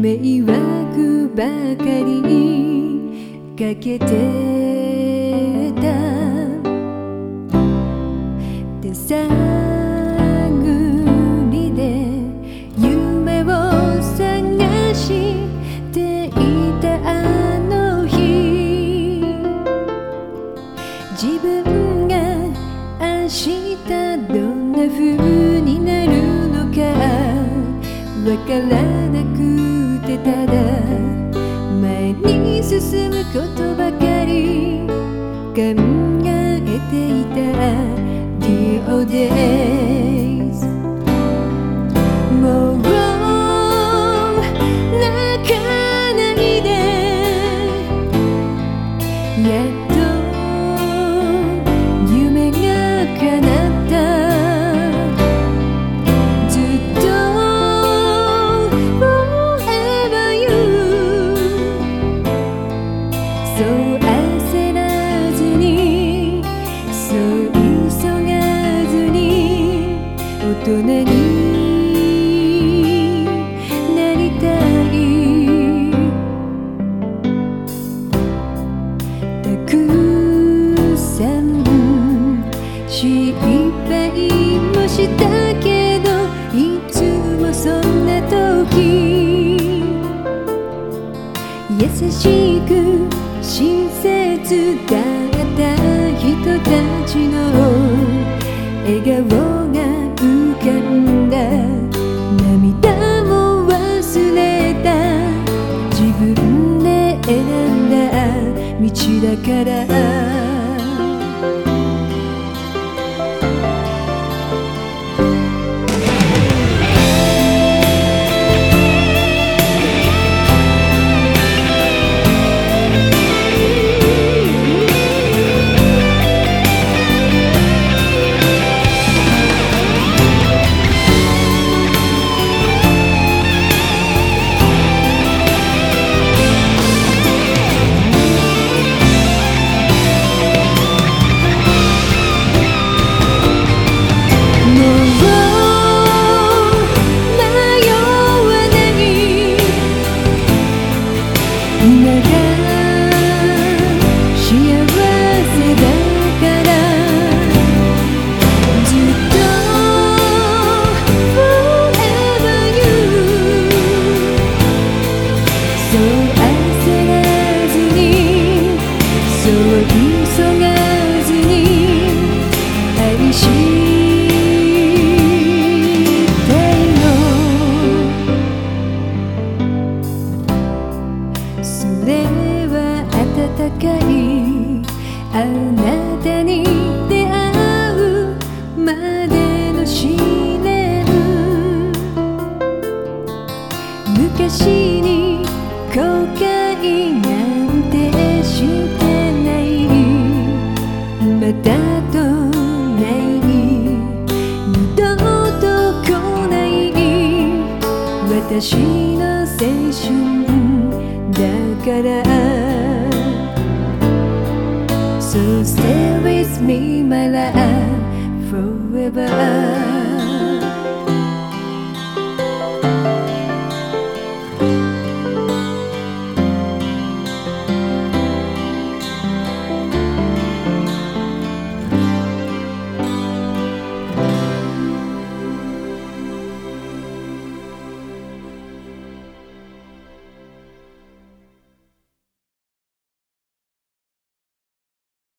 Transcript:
迷惑ばかりかけてた。手探りで夢を探していたあの日。自分が明日どんな風になるのかわからない考えていた」「リオで」人になりたいたくさん失敗もしたけどいつもそんな時優しく親切だった人たちの笑顔。だからあなたに出会うまでの試練昔に後悔なんてしてない。またとない。二度と来ない。私の青春。だから river